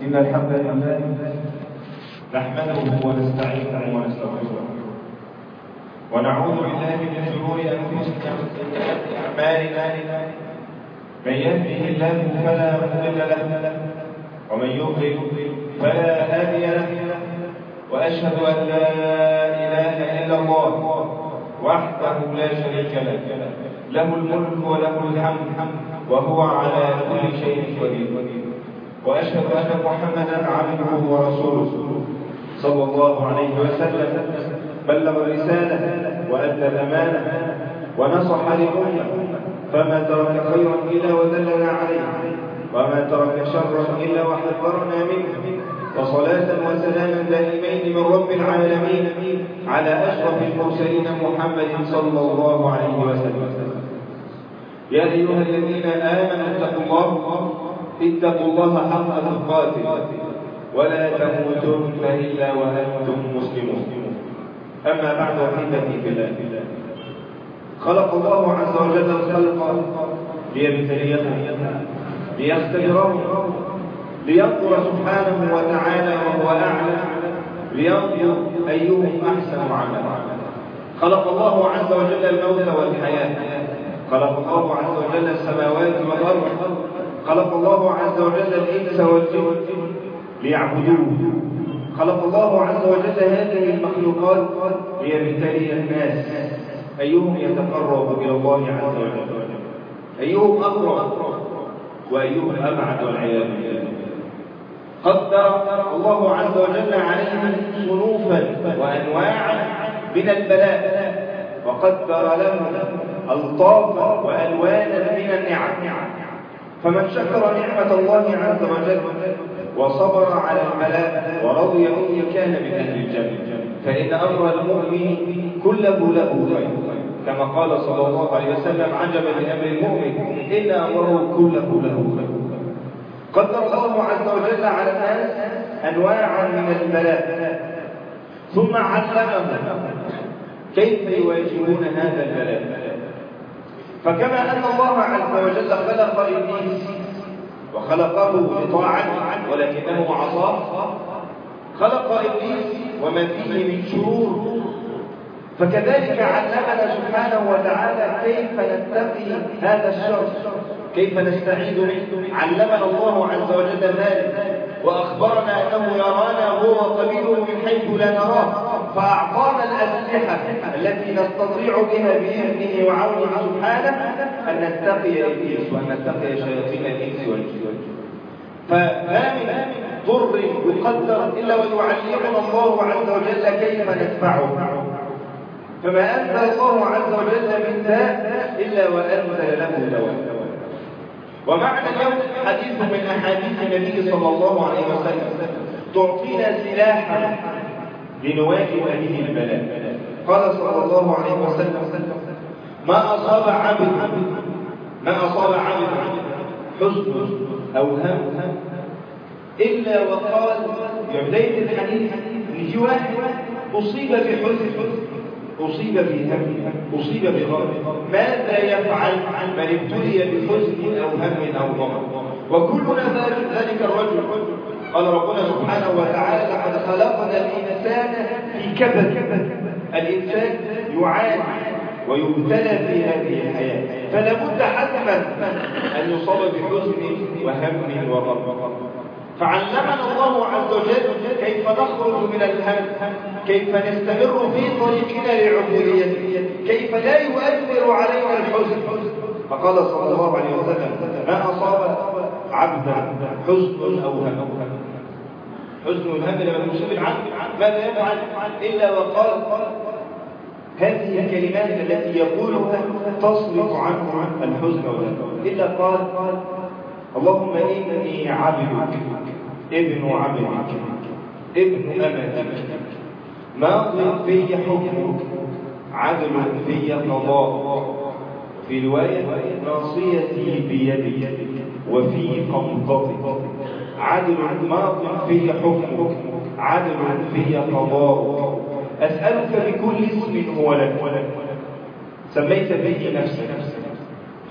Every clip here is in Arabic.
إن الحمد لله نحمده ونستعينه ونستغفره ونعوذ بالله من شرور أنفسنا وسيئات أعمالنا. من يهده الله فلا مضل له ومن يضلل فلا هادي له وأشهد أن لا إله إلا الله وحده لا شريك له. له الملك وله الحمد وهو على كل شيء قدير. وأشهد أن محمدا عبده ورسوله. صلى الله عليه وسلم. بلغ الرسالة وأدى الأمانة ونصح للأمة فما ترك خيرا إلا ودلنا عليه. وما ترك شرا إلا وحذرنا منه. وصلاة وسلاما دائمين من رب العالمين على أشرف المرسلين محمد صلى الله عليه وسلم. يا أيها الذين آمنوا اتقوا الله اتقوا الله حق تقاته. ولا تموتن إلا وأنتم مسلمون. أما بعد أحبتي في الله. خلق الله عز وجل الخلق ليبتليهم ليختبرهم لينظر سبحانه وتعالى وهو أعلم لينظر أيهم أحسن عملا. خلق الله عز وجل الموت والحياة. خلق الله عز وجل السماوات والأرض. خلق الله عز وجل الإنس والجن ليعبدوه. خلق الله عز وجل هذه المخلوقات ليبتلي الناس. أيهم يتقرب إلى الله عز وجل؟ أيهم أقرب؟ وأيهم أبعد والعياذ بالله. قدر الله عز وجل عليهم صنوفا وأنواعا من البلاء وقدر لهم ألطافا وألوانا من النعم. فمن شكر نعمة الله عز وجل وصبر على البلاء ورضي به كان من أهل الجنة فإن أمر المؤمن كله له خير كما قال صلى الله عليه وسلم عجبا لأمر المؤمن إن أمره كله له خير قدر الله عز وجل على الناس أنواعا من البلاء ثم علمهم كيف يواجهون هذا البلاء فكما أن الله عز وجل خلق إبليس وخلقه لطاعته ولكنه عصاه خلق إبليس وما فيه من شرور. فكذلك علمنا سبحانه وتعالى كيف نتقي هذا الشر كيف نستعيد منه علمنا الله عز وجل ذلك وأخبرنا أنه يرانا هو قبيله من حيث لا نراه. فأعطانا الأسلحة التي نستطيع بها بإذنه وعونه سبحانه أن نتقي إبليس وأن نتقي شياطين الإنس والجن. فما من ضر يقدر إلا ويعلمنا الله عز وجل كيف ندفعه فما أنزل الله عز وجل من داء إلا وأنزل له دواء. ومعنى اليوم حديث من أحاديث النبي صلى الله عليه وسلم تعطينا سلاحا لنواجه به البلاء. قال صلى الله عليه وسلم ما أصاب عبد ما أصاب عبد حزن أو هم؟ إلا وقال في بداية الحديث في واحد أصيب بحزن أصيب بهم أصيب بغم ماذا يفعل من ابتلي بحزن أو هم أو غم وكلنا ذلك الرجل. قال ربنا سبحانه وتعالى لقد خلقنا الإنسان في كبد الإنسان يعاني ويبتلى في هذه الحياة فلا بد حتما أن يصاب بحزن وهم وغم. فعلمنا الله عز وجل كيف نخرج من الهم كيف نستمر في طريقنا لعبوديته كيف لا يؤثر علينا الحزن. فقال صلى الله عليه وسلم ما أصاب عبدا حزن أو هم حزن الهم لما يصيب العبد ماذا يفعل؟ إلا وقال هذه الكلمات التي يقولها تصرف عنه الحزن والهم إلا قال اللهم إني عبدك ابن عبدك ابن أمتك. ماض في حكمك عدل في قضاء في رواية ناصيتي بيدك. وفي قبضتك عدل ماض في حكمك. عدل في قضاء أسألك بكل اسم هو لك. سميت به نفسك.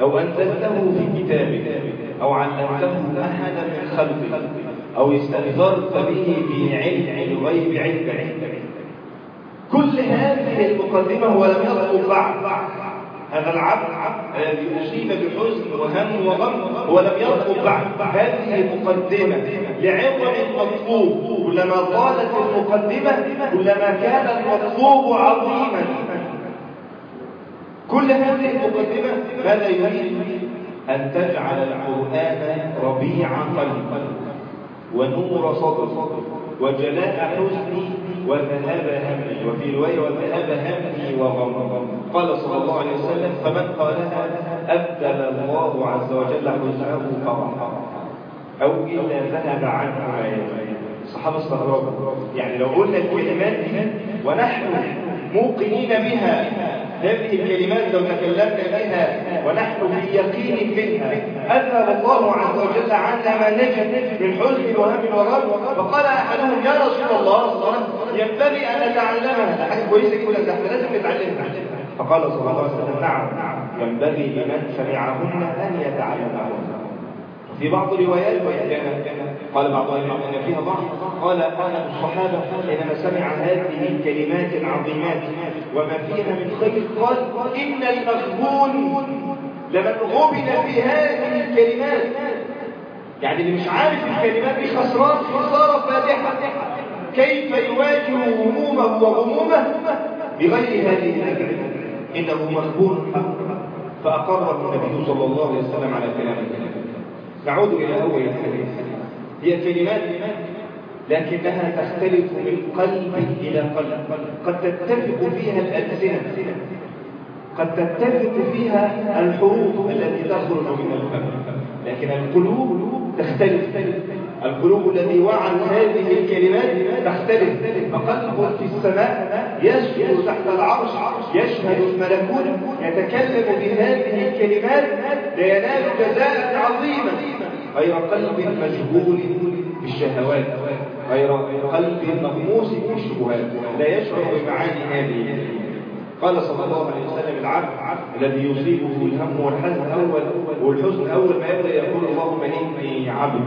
أو أنزلته في كتابك أو علمته أحدا من خلقك أو استأثرت به في علم الغيب عندك. كل هذه المقدمة ولم يطلب بعد. هذا العبد الذي أصيب بحزن وهم وغم ولم يطلب بعد هذه مقدمة لعوض المطلوب كلما طالت المقدمة كلما كان المطلوب عظيما. كل هذه المقدمة ماذا يريد؟ أن تجعل القرآن ربيع قلب ونور صدر وجلاء حزني وذهاب همي وفي رواية وذهاب همي وغم قال صلى الله عليه وسلم فمن قالها أبدل الله عز وجل حزنه فرحا أو إلا ذهب عنه يجري الصحابة استغربوا. يعني لو قلنا الكلمات دي ونحن موقنين بها هذه الكلمات لو تكلمنا بها ونحن في يقين منها. أذهب الله عز وجل عنا ما نجد من حزن وهم وغم فقال أحدهم يا رسول الله ينبغي أن نتعلمها حاجة كويسة إحنا لازم نتعلمها. فقال صلى الله عليه وسلم نعم ينبغي لمن سمعهن أن يتعلمهن. في بعض الروايات قال بعض العلماء أن فيها ضعف. قال قال الصحابة حينما سمع هذه الكلمات العظيمات. وما فيها من خير قال إن المغبون لمن غبن في هذه الكلمات. يعني اللي مش عارف الكلمات دي خسران خسارة فادحة. كيف يواجه همومه وغمومه بغير هذه الكلمات إنه مغبون فأقره النبي صلى الله عليه وسلم على كلامه. نعود إلى أول الحديث. هي كلمات لكنها تختلف من قلب إلى قلب. قد تتفق فيها الألسنة. قد تتفق فيها الحروف التي تخرج من الفم لكن القلوب تختلف. القلوب الذي وعت هذه الكلمات تختلف. فقلب في السماء يسجد تحت العرش يشهد الملكوت يتكلم بهذه الكلمات لينال جزاء عظيما. غير قلب مشغول بالشهوات غير قلب مغموس بالشبهات لا يشعر بمعاني هذه. قال صلى الله عليه وسلم العبد الذي يصيبه الهم والحزن اول والحزن اول ما يبدأ يقول اللهم إني عبد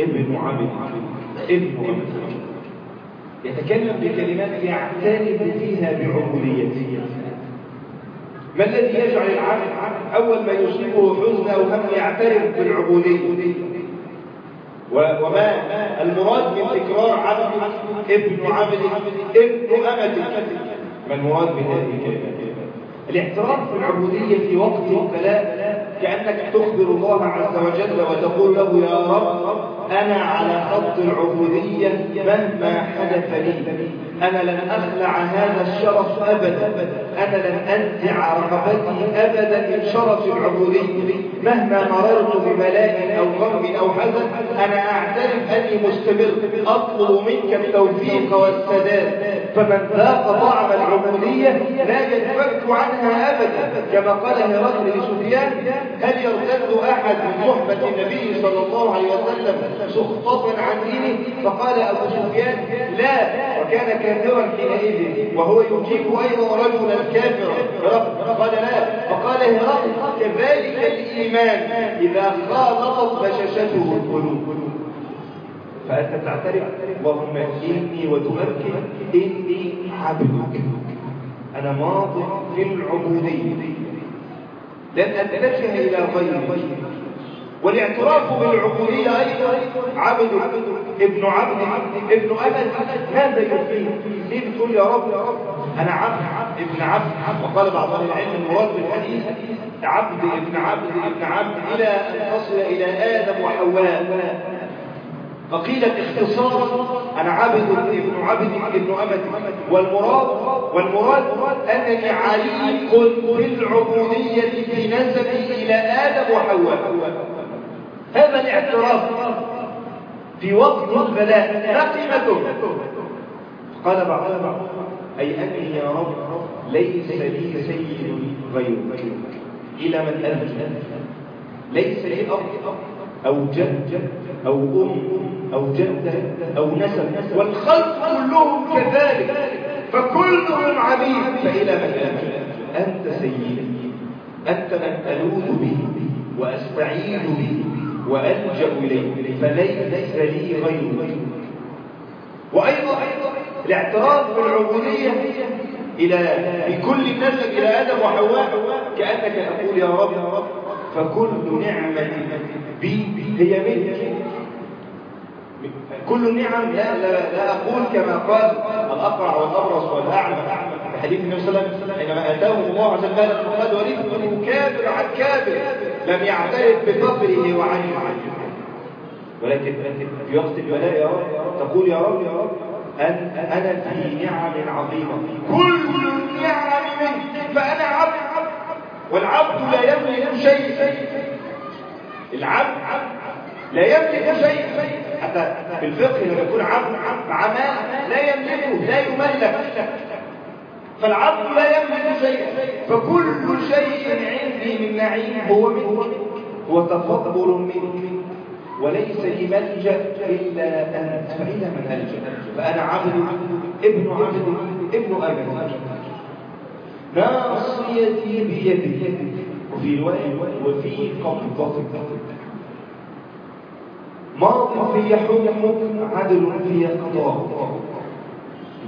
ابن عبد ابن عبد. يتكلم بكلمات يعترف فيها بعبوديته ما الذي يجعل العبد أول ما يصيبه حزن أو هم يعترف بالعبودية؟ وما المراد من تكرار عبد ابن عبد ابن امتك ما المراد بهذه الكلمات الاعتراف بالعبودية في وقت البلاء كأنك تخبر الله عز وجل وتقول له يا رب أنا على خط العبودية مهما حدث لي. أنا لن أخلع هذا الشرف أبدا. أنا لن أنزع رغبتي أبدا من شرف العبودية. مهما مررت ببلاء أو غم أو حزن أنا أعترف أني مستمر. أطلب منك التوفيق والسداد. فمن ذاق طعم العبودية لا ينفك عنها أبدا. كما قال هرقل لسفيان هل يرتد أحد من صحبة النبي صلى الله عليه وسلم سخطة عن دينه؟ فقال أبو سفيان لا. وكان كافرا حينئذ وهو يجيب أيضا رجلا كافرا. قال لا فقال هرقل كذلك الإيمان. إذا خالطت بشاشته القلوب. فأنت تعترف؟ اللهم إني وتؤكد إني عبدك. أنا ماض في العبودية. لن أتجه إلى غيري والاعتراف بالعبودية أيضا عبد ابن عبد ابن أمل هذا يفيد ليه بتقول يا رب أنا عبد ابن عبد. وقال بعض أهل العلم المراد بالحديث عبد ابن عبد ابن عبد إلى أن تصل إلى آدم وحواء. فقيل اختصارا أنا عبد ابن عبد ابن أمتي والمراد والمراد أنني عليق بالعبودية في نسبي إلى آدم وحواء. هذا الاعتراف في وقت البلاء ما قيمته. قال بعضهم أي أني يا رب ليس لي سيد غيرك. إلى من أنت؟ ليس لي أب أو جد أو أم أو جدة أو نسب. والخلق كلهم كذلك. فكلهم عبيد فإلى من أنت؟ أنت سيدي. أنت من ألوذ به وأستعين به. وألجأ إليه فليس لي غيره وأيضا الاعتراف بالعبودية إلى بكل الناس إلى آدم وحواء كأنك تقول يا رب فكل نعمة بي هي منك. كل النعم لا, لا, لا أقول كما قال الأقرع والأبرص والأعمى في حديث النبي صلى الله عليه وسلم حينما أتاه الله عز وجل فقد ورثته كابر عن كابر لم يعترف بفقره وعنه ولكن في وقت البلاء يا رب تقول يا رب يا رب أن أنا في نعم عظيمة. كل النعم منك فأنا عبد. والعبد لا يملك شيء. العبد لا يملك شيء. حتى في الفقه لما يكون عبد عمال لا يملكه لا يملك. فالعبد لا يملك شيء فكل شيء عندي من نعيم هو منه هو تفضل منك وليس لي ملجأ إلا أنت. فإلى من الجا فأنا عبد ابن عبد ابن أبي. ناصيتي بيدي وفي رواية وفي قبضتك ماض في حكمك عدل في قضاء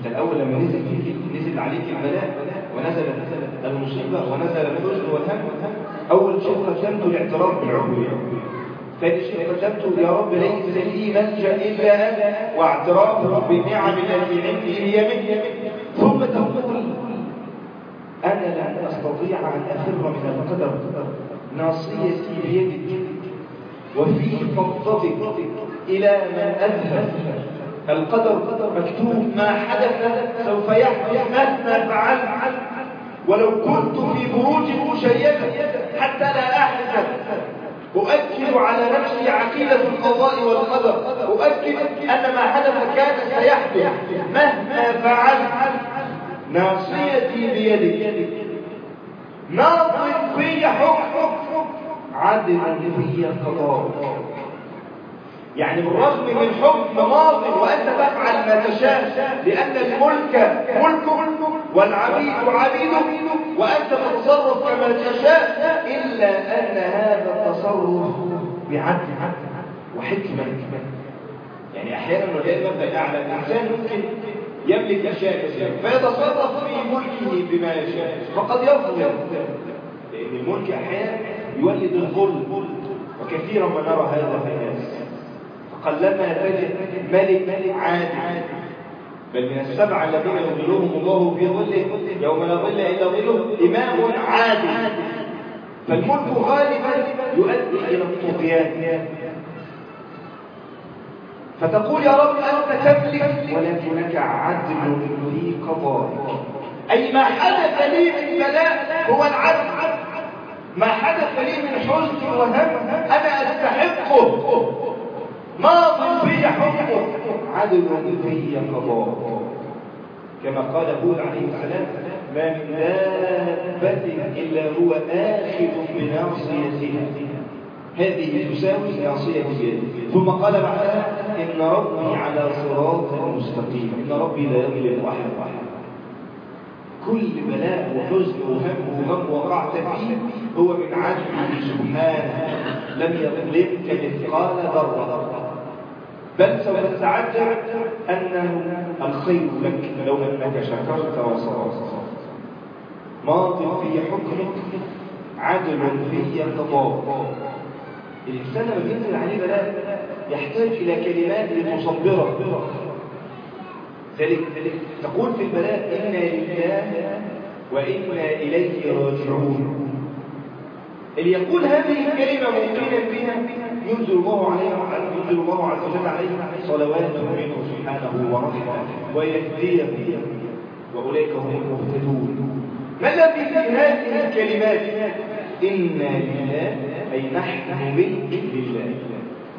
انت الأول لما نزل فيك نزل عليك البلاء ونزل المصيبه ونزل الحزن والهم. أول شيء قدمته الاعتراف بالعبوديه ثاني شيء قدمته يا رب ليس لي ملجأ إلا انت واعتراف بالنعم التي عندي هي منك ثم تقول أنا لن أستطيع أن افر من القدر. ناصيتي بيدك وفي فضتك إلى من أذهب. القدر مكتوب ما حدث سوف يحدث مهما فعلت؟ ولو كنت في بروج مشيدة حتى لا أحزن أؤكد على نفسي عقيدة القضاء والقدر. أؤكد أن ما حدث كان سيحدث مهما فعلت. ناصيتي بيدك. ناظر في حكم. عدل في قضاء يعني بالرغم من حكم ماض وأنت تفعل ما تشاء لأن الملك ملك والعبيد عبيد وأنت تتصرف كما تشاء إلا أن هذا التصرف بعدل وحكمة. يعني أحيانا وجاء مبدأ أعلى الإنسان ممكن يملك أشياء كثيرة فيتصرف في ملكه بما يشاء فقد يظلم. لأن الملك أحيانا يولد الظلم وكثيرا ما نرى هذا في الناس. فقلما تجد ملك عادل. بل من السبعة الذين يظلهم الله في ظله يوم لا ظل إلا ظله إمام عادل. فالملك غالبا يؤدي إلى الطغيان. فتقول يا رب أنت تملك ولكنك عدل في قضائك. أي ما حدث لي من بلاء هو العدل. ما حدث لي من حزن وهم أنا أستحقه. ماض في حكمه عدل في قضاء كما قال هود عليه السلام ما من دابة إلا هو آخذ بناصيتها. هذه تساوي ناصية ثم قال بعدها إن ربي على صراط مستقيم. إن ربي لا يظلم أحد أحد. كل بلاء وحزن وهم وغم وقعت فيه هو من عدله سبحانه. لم يظلمك مثقال ذرة. بل سوف تتعجب أنه الخير لك لو أنك شكرت وصبرت. ماض في حكمك عدل في قضاء الإنسان لما بينزل عليه بلاء يحتاج إلى كلمات لتصبره. ذلك تقول في البلاء إنا لله وإنا إليه راجعون. اللي يقول هذه الكلمة مؤمنا بها ينزل الله عليه ينزل الله عز وجل عليه صلوات منه سبحانه ورحمة ويهديه وأولئك هم المهتدون. ما الذي في هذه الكلمات؟ إنا لله أي نحن ملك لله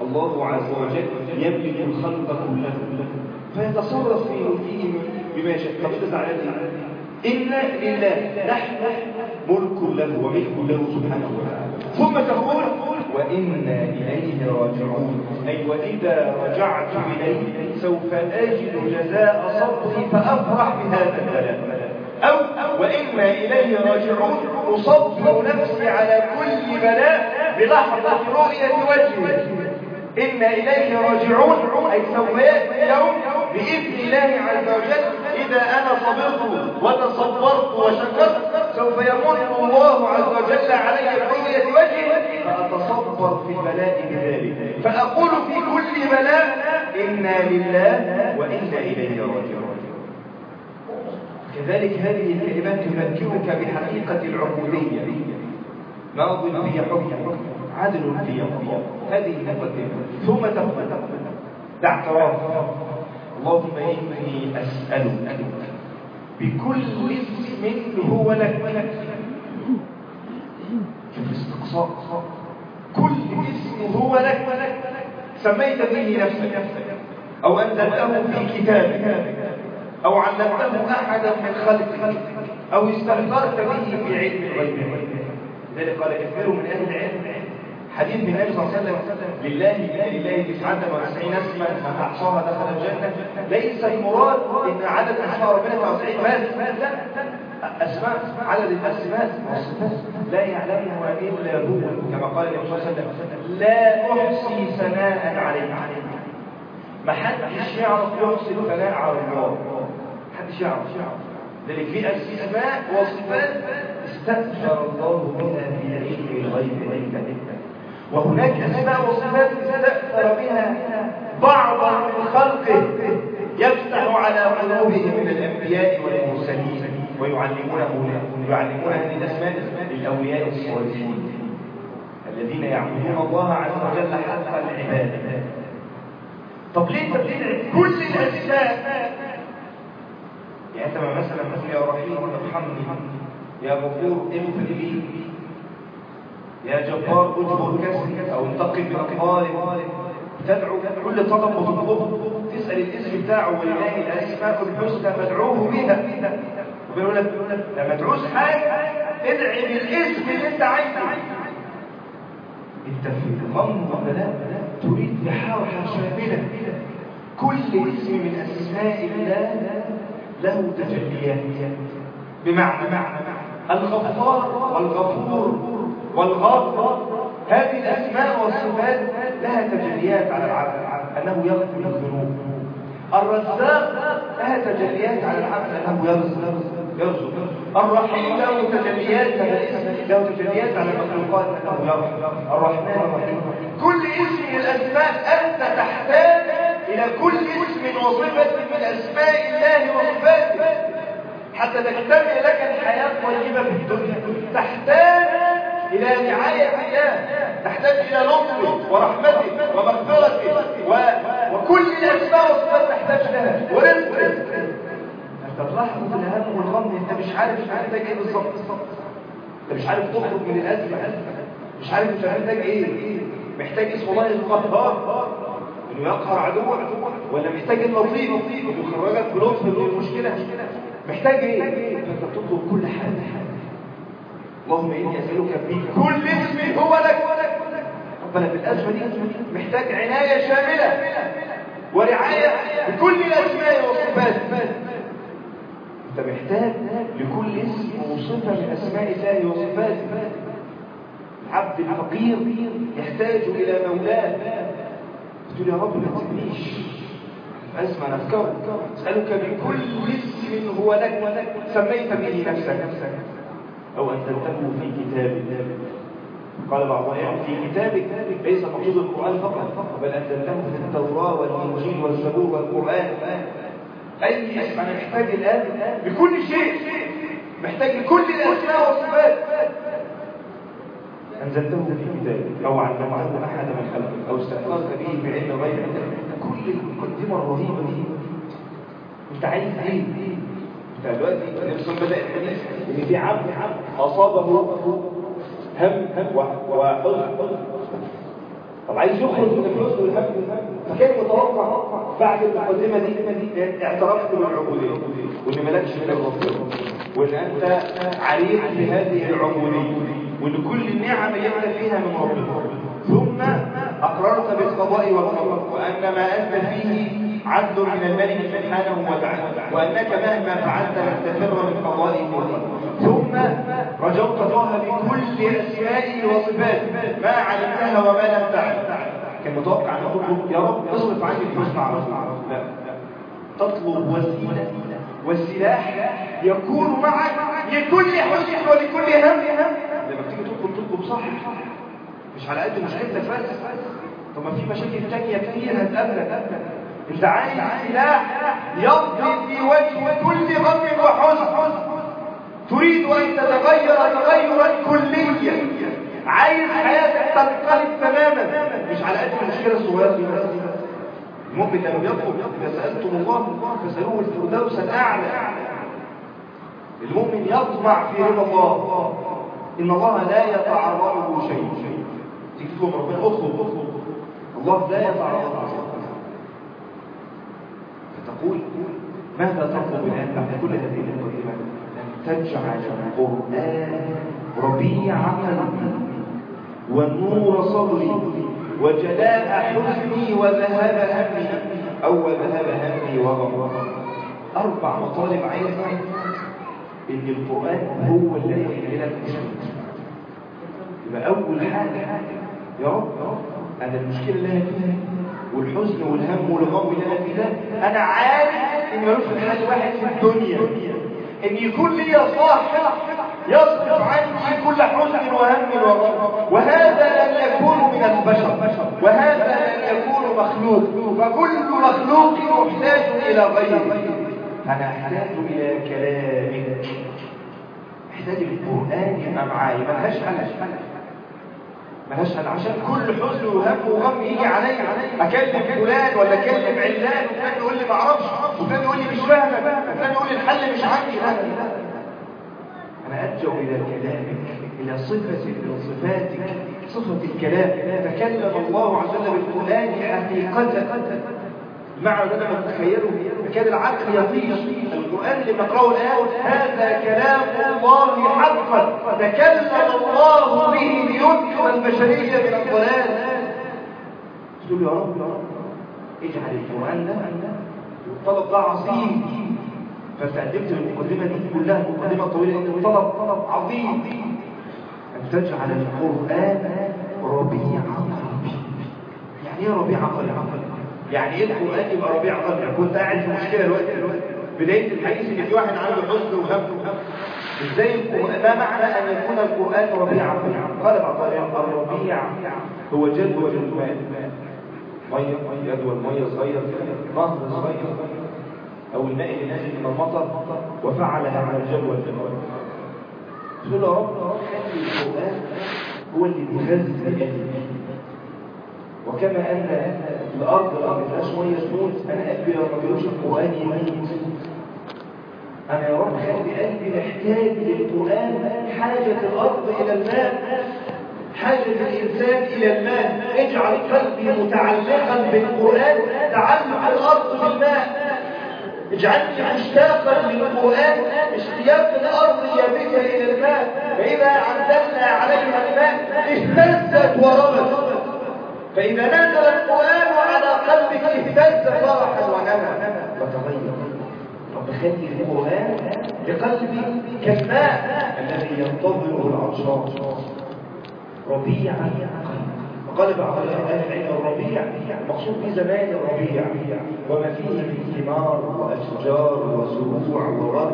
الله عز وجل يملك الخلق كله فيتصرف في ملكه بما يشاء طب انت إنا لله نحن ملك له وملك له سبحانه وتعالى. ثم تقول وإنا إليه راجعون. أي وإذا رجعت إليه سوف أجد جزاء صبري فأفرح بهذا البلاء. أو وإنا إليه راجعون أصبر نفسي على كل بلاء بلحظة رؤية وجهه إنا إليه راجعون أي سوف يأتي يوم بإذن الله عز وجل. إذا أنا صبرت وتصبرت وشكرت سوف يمن الله عز وجل علي برؤية وجهه فأتصبر في البلاء بذلك. فأقول في كل بلاء إنا لله وإنا إليه راجعون. كذلك هذه الكلمات تذكرك بحقيقة العبودية ماض في حكم؟ عدل في يوم هذه المقدمة ثم تقول ده اعتراف اللهم إني أسألك بكل اسم هو لك. في الاستقصاء كل اسم هو لك سميت به نفسك أو أنزلته في كتابك. أو علمته أحدا من خلقك. أو استأثرت به في علم الغيب لذلك قال كثير من أهل العلم. حديث النبي صلى الله عليه وسلم لله لله تسعة وتسعين اسما من أحصاها دخل الجنة. ليس المراد إن عدد أحصاء ربنا 99 مات لا أسماء عدد الأسماء. لا يعلمها إلا هو كما قال النبي صلى الله عليه وسلم لا أحصي ثناء عليه ما حدش يعرف يحصي الثناء على الله. حدش يعرف. ذلك في أسماء وصفات استأثر الله بها في علم الغيب عنده وهناك أسماء وصفات استأثر بها بعض من خلقه يفتح على قلوبهم من ويعلمونه يعلمون هذه الأسماء للأولياء الصالحين الذين يعبدون الله عز وجل حق العبادة. طب ليه تبديل كل الأسماء يعني أنت مثلا مثل يا رحيم ارحمني يا غفور اغفر لي يا جبار اجبر كسري أو انتقم باقبال تدعو كل طلب وتطلبه تسأل الاسم بتاعه ولله الاسماء الحسنى فادعوه بها وبيقول لك لما تعوز حاجة ادعي بالاسم اللي انت عايزه. انت في غم ولا لا تريد بحاجه شاملة. كل اسم من أسماء الله له تجليات. بمعنى معنى الغفار والغفور والغافر هذه الأسماء والصفات لها تجليات على العبد أنه يغفر الذنوب. الرزاق لها تجليات على العبد أنه يرزق. يرزق الرحيم له تجليات له تجليات على المخلوقات الرحمن الرحيم. كل اسم من الأسماء أنت تحتاج إلى كل اسم وصفة من أسماء الله وصفاته. حتى تكتمل لك الحياة طيبة في الدنيا. تحتاج إلى رعاية الله. تحتاج إلى لطفه ورحمته ومغفرته و... وكل الأسماء والصفات تحتاج لها ورزق. تلاحظ في الهم والغم أنت مش عارف محتاج إيه بالظبط. أنت مش عارف تخرج من الأزمة مش عارف أنت محتاج إيه. محتاج اسم الله القهار إنه يقهر عدوك ولا محتاج اللطيف إنه يخرجك بلطف من المشكلة. محتاج إيه؟ فانت تطلب كل حاجة. اللهم إني أسألك بكل اسم هو لك. ربنا في الازمه دي محتاج عناية شاملة. ورعاية بكل الاسماء والصفات. انت محتاج لكل اسم وصفة من أسماء الله وصفاته. العبد الفقير يحتاج إلى مولاه. تقول يا رب ما تسيبنيش أسمع نذكر أسألك بكل اسم هو لك. سميت به نفسك. أو أنزلته في كتابك. قال بعض العلم في كتابك ليس مقصود القرآن فقط بل أنزلته في التوراة والإنجيل والزبور والقرآن. أي اسم أنا محتاج الآن بكل شيء. محتاج لكل الأسماء والصفات. أنزلته في كتابك أو علمته أحد من خلقك أو استأثرت به بعلم غير كل المقدمة الرهيبة دي. أنت عايز إيه؟ أنت دلوقتي نفسه بدأ الحديث إن في عبد أصابه هم وحزن طب عايز يخرج من الحزن والهم فكان متوقع بعد المقدمة دي اعترفت بالعبودية وإن مالكش من الرب وإن أنت عريف بهذه العبودية وإن كل النعم يبدأ فيها من ربنا. ثم أقررت بالقضاء والقدر وأن ما أنت فيه عدل من الملك سبحانه وتعالى وأنك مهما فعلت لن تفر من قضائه. ثم رجوت الله بكل أسمائه وصفاته ما علمتها وما لم تعلم. كان متوقع أن أقول يا رب اصرف عني الحزن على طول تطلب وسيلة والسلاح يكون معك لكل حزن ولكل هم. لما بتيجي تطلب تطلب صح مش على قد مشكلتك بس طب ما في مشاكل تانية كتير هتقابلك. انت عايز سلاح يضرب في وجه كل غم وحزن تريد أن تتغير تغيرا كليا. عايز حياتك تنقلب تماما. مش على قد المشكلة الصغيره دي المؤمن لما بيطلب إذا سألتم الله فسألوه الفردوس الأعلى. المؤمن يطمع في رضا الله. إن الله لا يتعرضه شيء. تيجي تقول ربنا اطلب اطلب الله لا يتعرضه فتقول ماذا تطلب الان بعد كل هذه ان تجعل القرآن ربيع قلبي ونور صدري وجلاء حزني وذهاب همي. أو ذهاب همي وغمي أربع مطالب عايز إن القرآن هو اللي يحملك يبقى أول حاجة يا رب أنا المشكلة اللي أنا فيها والحزن والهم والغم اللي أنا فيه ده أنا عارف إن ملوش حل واحد في الدنيا. إن يكون لي صاحب يصرف عني كل حزن وهم وغم. وهذا لن يكون من البشر. وهذا لن يكون مخلوق. فكل مخلوق محتاج إلى غيره. أنا أحتاج إلى كلامك. أحتاج القران يبقى معايا ملهاش حل ملهاش عشان كل حزن وهم وغم يجي عليا. أكلم فلان ولا أكلم علان وفلان يقول لي ما أعرفش وفلان يقول لي مش فاهمك وفلان يقول لي الحل مش عندي. أنا ارجع إلى كلامك إلى صفة من صفاتك صفة الكلام. تكلم الله عز وجل بالقرآن حقيقة. مع لما تتخيله كان العقل يطيش القرآن اللي بنقراه الآن هذا كلام الله حقا. تكلم الله به لينقذ البشرية من الضلال تقول يا رب يا رب. اجعل القرآن ده الطلب ده عظيم. فاستعجبت المقدمة دي كلها مقدمة طويلة إن الطلب طلب عظيم. أن تجعل القرآن ربيع قلبي. يعني إيه ربيع قلبي؟ يعني إيه القرآن يبقى ربيع قلبي كنت قاعد في مشكلة دلوقتي. بداية الحديث إن في واحد عنده حزن وهم. إزاي ما معنى أن يكون القرآن ربيع؟ قال بعض الربيع هو جدول الماء ميه جدول مية صغير نهر صغير أو الماء اللي نازل من المطر وفعلها على الجدول تقول يا رب خلي القرآن هو اللي بيغذي قلبي وكما أن الأرض لما بتبقاش مية تموت أنا قلبي لو ما بيقولش القرآن يموت أنا يا رب خلي قلبي محتاج للقرآن حاجة الأرض إلى الماء. حاجة الإنسان إلى الماء. اجعل قلبي متعلقا بالقرآن. تعلق الأرض بالماء اجعلني مشتاقا للقرآن. اشتياق الأرض يبك إلى الماء. فإذا أنزلنا عليها الماء اهتزت وربت فإذا نزل القرآن على قلبك اهتز فرحا ونمى. وتغير. رب خلي القرآن لقلبي كالماء الذي ينتظره العطشان. ربيعا وقال بعض أهل العلم الربيع المقصود في زمان الربيع. وما فيه من ثمار وأشجار وزروع وورد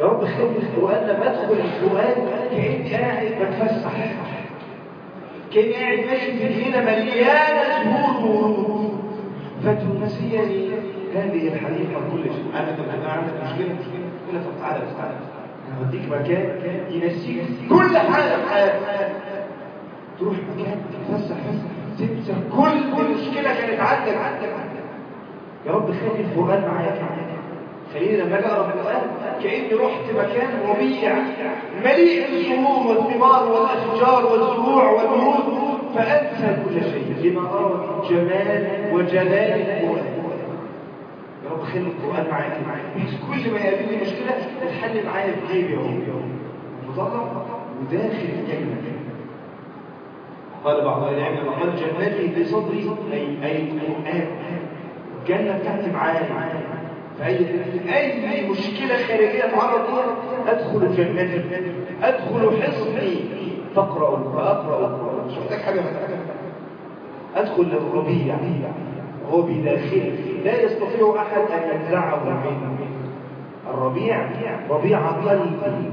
يا رب خلي القرآن لما أدخل القرآن كأني قاعد بتفسح. كان قاعد ماشي في الجنينة مليانة زهور وورود فتنسيني هذه الحديقة كل شيء. أنا تبقى عندك مشكلة مشكلة تقول لك طب تعالى تعالى هوديك مكان ينسيك كل حاجة في حياتك. تروح مكان تتفسح تنسى كل مشكلة كانت عندك. عندك يا رب خلي القرآن معايا خليني لما أجي اقرا القرآن كأني رحت مكان ربيع مليء بالزهور والثمار والأشجار والزروع والورود فأنسى كل شيء. لما أرى من جمال وجلال القرآن يا رب خلي القرآن معاك. بحيث كل ما يقابلني مشكلة تتحل معايا بجيبي أهو. مطلع وداخل الجنة. قال بعض العلم لما قال في صدري أي أي القرآن. الجنة بتاعتي معايا. أي مشكلة خارجية تعرض ليها أدخل جنتي أدخل حصني. فاقرأوا فأقرأ مش محتاج حاجة أدخل للربيع. وهو بداخله لا يستطيع أحد أن ينزعه منه الربيع ربيع قلبي.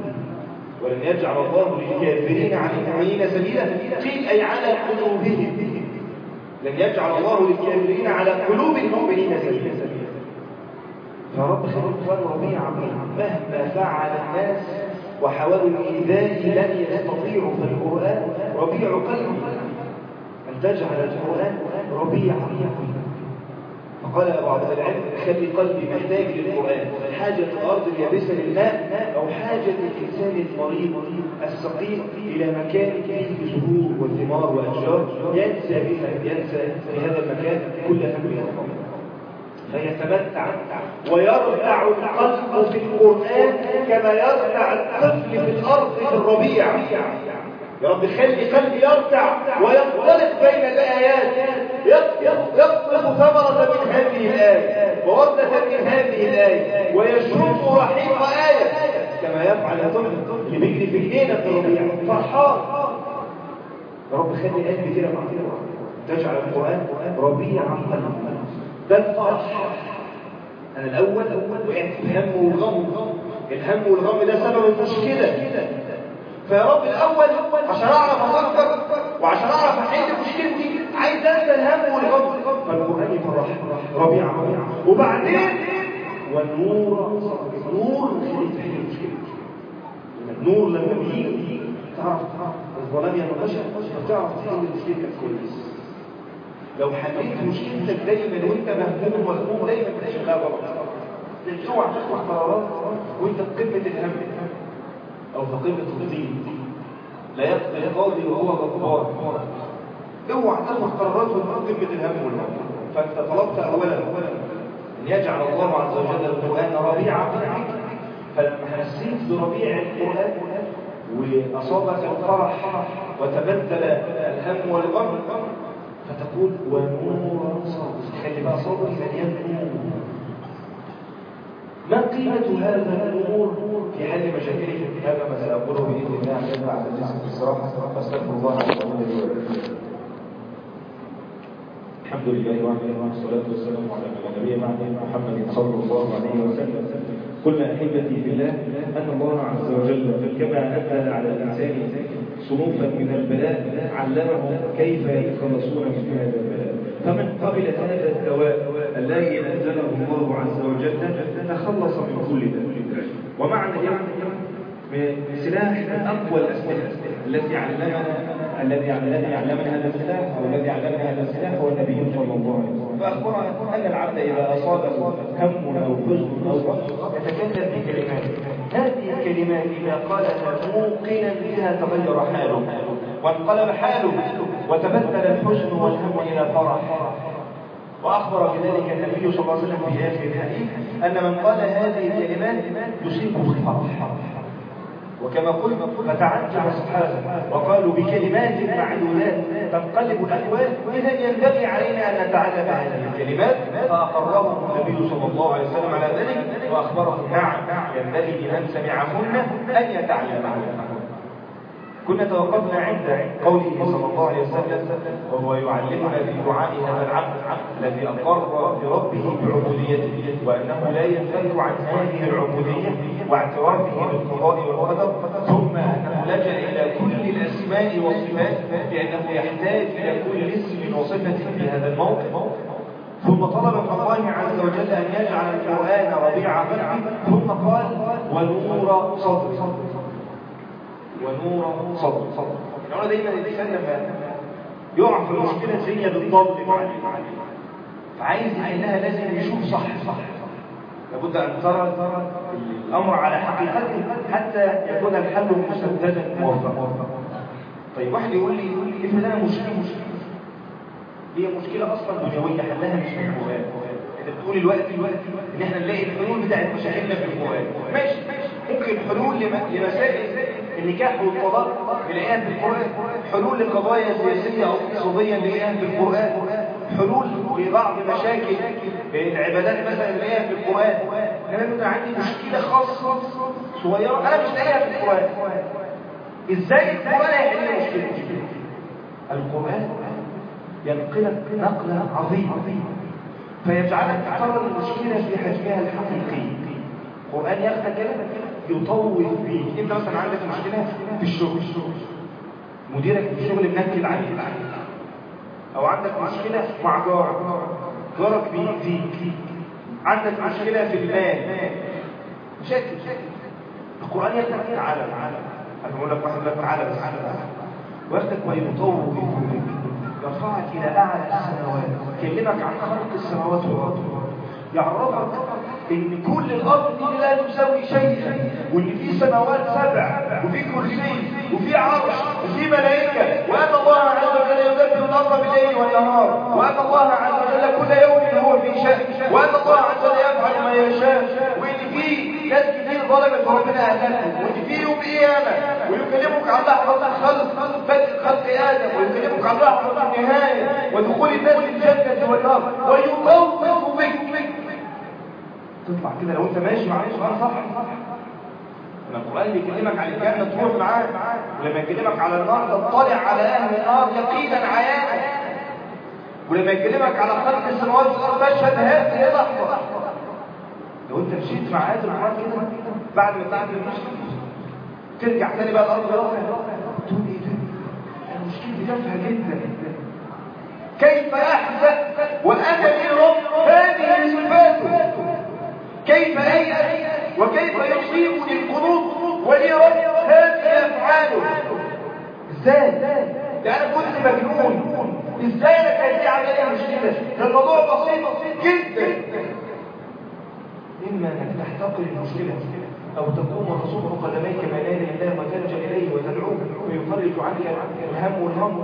ولن يجعل الله للكافرين على المؤمنين سبيلا. قيل أي على قلوبهم. لن يجعل الله للكافرين على قلوب المؤمنين سبيلا. يا رب خلي الإخوان ربيعا مهما فعل الناس وحاولوا الإيذاء لن يستطيعوا في القرآن ربيع قلبي أن تجعل القرآن ربيعا فقال بعض العلم خلي قلبي محتاج للقرآن. حاجة الأرض اليابسة للماء أو حاجة الإنسان المريض السقيم إلى مكان فيه زهور وثمار وأشجار ينسى بها ينسى في هذا المكان كل هم فيتمتع ويرتع القلب في القرآن كما يرتع الطفل في الأرض في الربيع. يا رب خلي قلبي يرتع وينطلق بين الآيات. يقطف ثمرة من هذه الآية ووردة من هذه الآية ويشرب رحيق آية كما يفعل الطفل اللي بيجري في الليلة في الربيع. فرحان. يا رب خلي قلبي كده تجعل القرآن ربيع قلبي ده الفرح أنا الأول وقعت في الهم والغم. الهم والغم ده سبب المشكلة. فيا رب الأول عشان أعرف أفكر وعشان أعرف أحل مشكلتي عايز أنسى الهم والغم. فالقرآن يفرح. ربيع. وبعدين والنور نور خليك تحل مشكلتي. النور لما بيجي تعرف الظلام ينقشع فتعرف تحل مشكلتك كويس. لو حليت مشكلتك دايما وانت مهموم ومهموم دايما بتشغلها غلط اوعى تاخد قرارات وانت في قمة الهم. أو في قمة الضيق. لا يقضي القاضي وهو غضبان اوعى تاخد قرارات وانت في قمة الهم والهم. فأنت طلبت اولا أن يجعل الله عز وجل القرآن ربيع قلبك فلما حسيت بربيع القرآن وأصابك الفرح وتبدل الهم والغم فتقول ونور صدر خلي بقى صدري مليان نور ما قيمة هذا النور في حل مشاكلك هذا ما سأقوله بإذن الله عز وجل بعد الاسم الصراحة. أستغفر الله عز وجل الحمد لله وعلى والصلاة والسلام على بعد محمد صلى الله عليه وسلم. قلنا أحبتي في الله أن الله عز وجل كما أنزل على الإنسان صنوفا من البلاء علمهم كيف يتخلصون من هذا البلاء فمن قبل هذا الدواء الذي أنزله الله عز وجل تخلص من كل ذلك. ومعنى من سلاح من أقوى الأسلحة التي علمنا الذي الذي علمنا هذا السلاح أو الذي علمنا هذا السلاح هو النبي صلى الله عليه وسلم. فأخبرنا أن العبد إذا أصابه هم أو حزن أو يتكلم بكلمات هذه الكلمات إذا قالها موقنا بها تغير حاله وانقلب حاله وتبدل الحزن والهم إلى فرح. وأخبر بذلك النبي صلى الله عليه وسلم في آخر الحديث أن من قال هذه الكلمات يصيبه الفرح وكما قلت فتعجب الصحابة وقالوا بكلمات معلولات تنقلب الأحوال إذا ينبغي علينا أن نتعلم هذه الكلمات. فأقرهم النبي صلى الله عليه وسلم على ذلك وأخبرهم نعم. ينبغي لمن سمعهن أن يتعلمهن. كنا توقفنا عند قوله صلى الله عليه وسلم وهو يعلمنا في دعاء هذا العبد الذي أقر بربه بعبوديته وأنه لا ينفك عن هذه العبودية واعترافه بالقضاء والقدر ثم أنه لجأ إلى كل الأسماء والصفات لأنه يحتاج إلى كل اسم وصفة في هذا الموقف. ثم طلب من الله عز وجل أن يجعل القرآن ربيع قلبه ثم قال ونور صدر ونور صدر صدر يعني دايما الإنسان لما يقع في الدنيا بتضلم عليه فعايز إنها لازم يشوف صح. صح لابد أن ترى الأمر على حقيقته حتى يكون الحل مسددا موفقا. طيب واحد يقول لي يقول لي افرض أنا مشكلة مشكلة. هي مشكلة أصلا دنيويه حلها مش في القران أنت بتقول الوقت الوقت إن إحنا نلاقي الحلول بتاعت مشاكلنا في القران ماشي ممكن حلول لمسائل النكاح والطلاق نلاقيها في القرآن. حلول لقضايا سياسية أو اقتصادية نلاقيها في القرآن. حلول لبعض مشاكل العبادات مثلا نلاقيها في القرآن. أنا عندي مشكلة خاصة صغيرة أنا مش لاقيها في القرآن. إزاي القرآن هيحل مشكلة؟ القرآن. ينقلك نقلة عظيمة فيجعلك ترى المشكلة في حجمها الحقيقي. القرآن ياخدك كده يطوف بيك انت مثلا عندك مشكلة في الشغل. مديرك في الشغل منكد عليك. أو عندك مشكلة مع جارك. جارك بيأذيك. عندك مشكلة في المال. مشاكل القرآن لك تعالى تعالى. أنا بقول لك واحد لك تعالى بس. تعالى واخدك ويطوف بك يرفعك إلى أعلى السماوات يكلمك عن خلق السماوات والأرض. يعرفك إن كل الأرض دي لا تساوي شيئا وإن في سماوات سبع وفي كرسي وفي عرش وفي ملائكة. وأن الله عز وجل يدبر الأمر بالليل والنهار. وأن الله عز وجل كل يوم هو في شأن. وأن الله عز وجل يفعل ما يشاء وان في ناس كتير ظلمت وربنا اهلكهم وان في يوم قيامة. ويكلمك عن لحظه الخلق. بدء خلق آدم ويكلمك عن لحظه النهاية. ودخول الناس الجنة والنار. ويطوف بك. تطلع كده لو أنت ماشي مع القرآن صح. لما القرآن بيكلمك عن الجنة تروح معاه ولما يكلمك على النار تطلع على أهل النار يقينا عيانا. ولما يكلمك على خلق السماوات والأرض تشهد هذه لحظة؟ لو أنت مشيت مع آيات القرآن كده بعد ما تعمل المشكلة. ترجع تاني بقى الأرض رافع تقول إيه ده؟ المشكلة دي تافهة جدا. كيف أحزن وأنا لي رب هذه صفاته كيف أيأس؟ وكيف يصيبني القنوط ولي رب هذه أفعاله إزاي؟ ده أنا كنت مجنون. إزاي أنا كان دي عملية مشكلة؟ ده الموضوع بسيط جدا. إما أنك تحتقر المشكلة. أو تقوم وتصب قدميك يدي الله وتلجأ إليه وتدعوه ويفرج عنك الهم والهم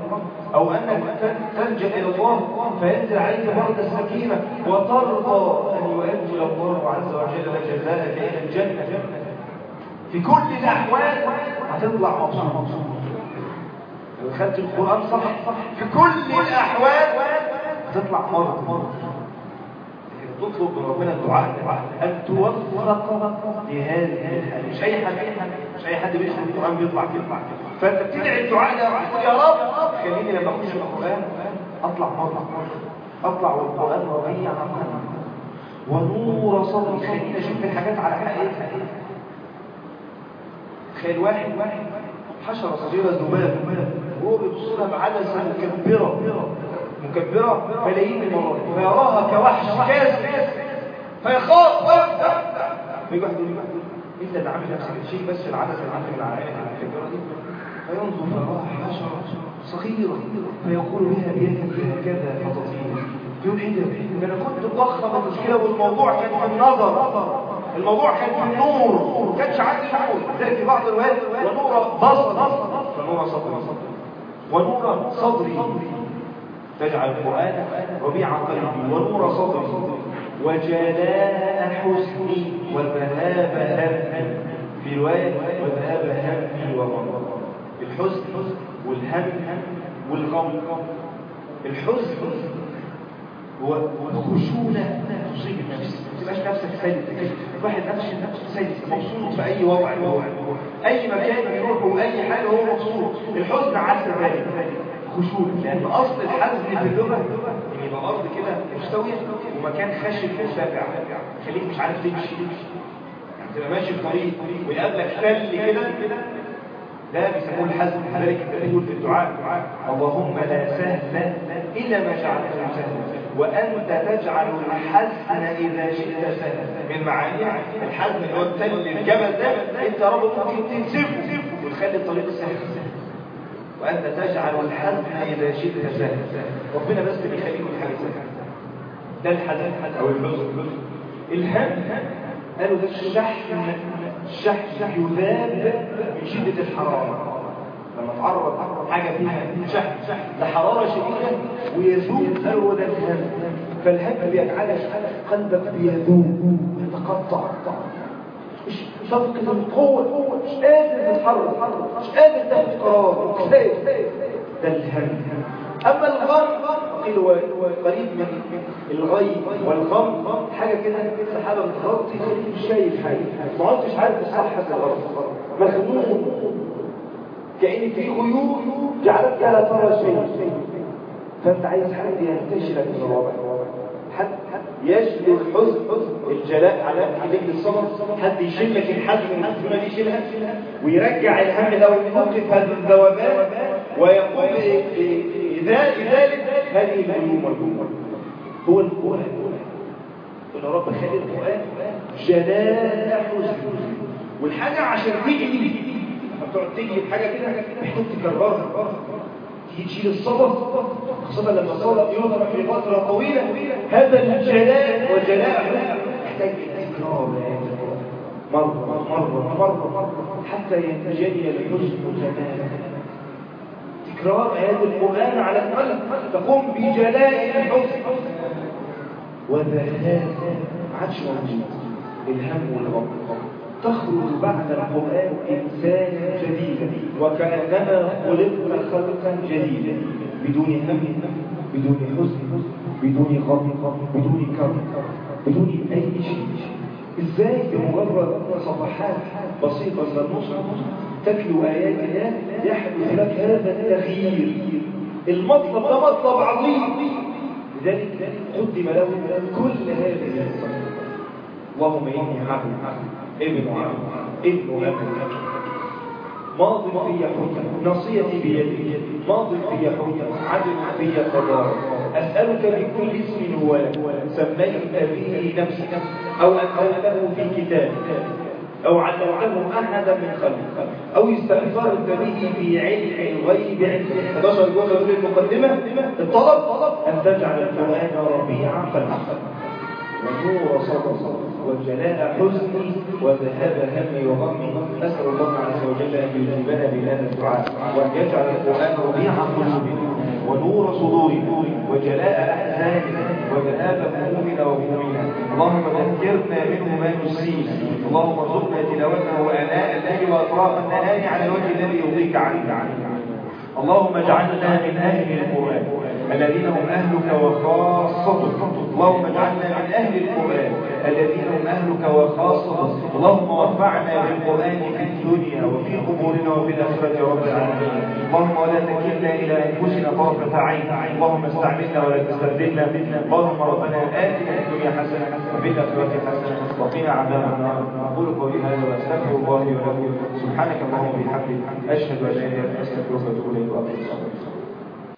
أو أنك تلجأ إلى الله فينزل عليك برد السكينة وترضى أن يؤجل الله عز وجل لك إلى الجنة. في كل الأحوال هتطلع مبسوط. لو خدت القرآن صح في كل الأحوال هتطلع مرض. تطلب من ربنا الدعاء. أن توفق لهذه الحالة مش أي حد مش أي حد بيدخل القرآن بيطلع كده فأنت بتدعي الدعاء ده. وتقول يا رب. خليني لما أخش القرآن أطلع مرة أطلع والقرآن ربيع قلبي ونور صدري خليني أشوف الحاجات على حقيقتها تخيل واحد. حشرة صغيرة ذباب وهو بيبص لها بعدسة مكبرة مكبرة ملايين المرات فيراها كوحش كاسر فيخاف ويبدأ فيجي واحد يقول انت اللي عامل نفسك شيء بس العدسة اللي عندك من عينك المكبرة دي. فينظر فيراها حشرة صغيرة فيقول بها بيدك هكذا فضطير يقول إيه ده؟ أنا كنت ضخم المشكلة والموضوع كان في النظر. الموضوع كان في النور. ما كانش عندي نور. زي في بعض الروايات ونور بصر ونور صدري. ونور صدري. تجعل القرآن ربيع قلبي ونور صدري وجلاء حزني وذهاب همي في رواية وذهاب همي وغم. الحزن والهم والغم. الحزن هو الخشونة تصيب النفس ما تبقاش نفسك سيد. كده واحد نفسه نفسه سيد. مبسوط في أي وضع. أي مكان يروح وأي حاجة هو مبسوط الحزن عكس ذلك خشونة لأن أصل الحزن في اللغة إن يبقى أرض كده مستوية ومكان خشن مرتفع خليك مش عارف تمشي يعني تبقى ماشي في طريق ويقابلك تل كده. ده بيسموه الحزن لذلك انت تقول في الدعاء اللهم لا سهل إلا ما جعلته سهلا وأنت تجعل الحزن إذا شئت سهلا. من معاني الحزن اللي هو التل الجبل ده يا رب ممكن تنسفه وتخلي الطريق سهل. وأنت تجعل الحزن إذا شئت سهلا. ربنا بس بيخليك الحاجة سهلة. ده الحزن أو الحزن. الهم قالوا ده الشحن الشحن يذاب من شدة الحرارة. لما تعرض حاجة فيها شحن لحرارة شديدة ويذوب قالوا ده الهم فالهم بيجعلك قلبك بيذوب يتقطع مش تفقد القوة مش قادر تتحرك مش قادر تاخد قرار. كفاية ده الهم. أما الغم قيل قريب من الغي والغم. حاجة كده سحابة متغطي. مش شايف حاجة. ما عدتش عارف الصح من الغلط. مخنوق. كأن في خيوط جعلتك لا ترى شيء فأنت عايز حد ينتشلك من الوضع. حد يجلو الحزن الجلاء على إيديك الصبر حد يشيلك الحزن المحزونه دي يشيلها ويرجع الهم لو يوقف هذا الذوبان ويقوم بذلك هذه الهموم والهموم. هو القرآن. قل رب خلي القرآن. جلاء حزن. والحاجة عشان تيجي بتقعد تيجي. الحاجة كده محتاج تكررها تيجي تشيل الصبر. خاصة لما الصبر يوضع في فترة طويلة هذا الجلاء وجلاء محتاج تكرار مرة مرة مرة حتى ينجلي الحزن تماما تكرار آيات القرآن على القلب تقوم بجلاء الحزن. وذهاب عادش موجود الهم والغم تخرج بعد القرآن إنسانا جديدا وكأنما خلقت خلقا جديدا بدون هم بدون حزن بدون غم بدون كرب بدون أي شيء. إزاي بمجرد صفحات بسيطة من تتلو آيات الله يحدث لك هذا التغيير؟ المطلب ده مطلب عظيم. لذلك قدم له كل هذه اللهم إني عبد. ابن عبد ابن أبي ماض في حكم نصيتي بيدي ماض في حكم عدل في قضاء أسألك بكل اسم هو. سميت به نفسك. أو أنزلته في كتابك. أو علمته أحدا من خلقك. أو استأثرت به في علم الغيب. عندك 11 جملة دول المقدمة الطلب أن تجعل القرآن ربيع قلبك. ونور صدر وجلاء حزني وذهاب همي وغمي نسأل الله عز وجل أن يجيبنا بهذا الدعاء وأن يجعل القرآن ربيع قلوبنا ونور صدورنا وجلاء أحزاننا وذهاب همومنا وغمومنا. اللهم ذكرنا منه ما نسينا. اللهم ارزقنا تلاوته آناء الليل وأطراف النهار على الوجه الذي يرضيك عنه. اللهم اجعلنا من أهل القرآن. الذين هم أهلك وخاصتك. اللهم اجعلنا من أهل القرآن. الذين هم أهلك وخاصتك. اللهم وفعنا بالقرآن في الدنيا وفي قبورنا وفي الآخرة يا رب العالمين. اللهم ولا تكلنا إلى أنفسنا طرفة عين. اللهم استعملنا ولا تستبدلنا اللهم ربنا آتنا الدنيا حسنة وفي الآخرة حسنة وقنا عذاب النار. أقول قولي هذا وأستغفر الله ولكم. سبحانك اللهم وبحمدك. أشهد أن لا إله إلا أنت أستغفرك وأتوب إليك. وأقول